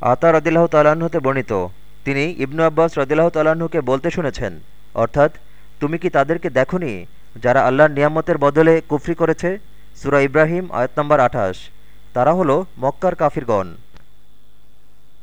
আতা রদিল্লাহ তাল্লাহ্ন বর্ণিত। তিনি ইবনু আব্বাস রদিল্লাহ তাল্লাহ্নকে বলতে শুনেছেন, অর্থাৎ, তুমি কি তাদেরকে দেখনি যারা আল্লাহর নিয়ামতের বদলে কুফরি করেছে? সুরা ইব্রাহিম, আয়াত নম্বর আঠাশ। তারা হলো মক্কার কাফিরগণ।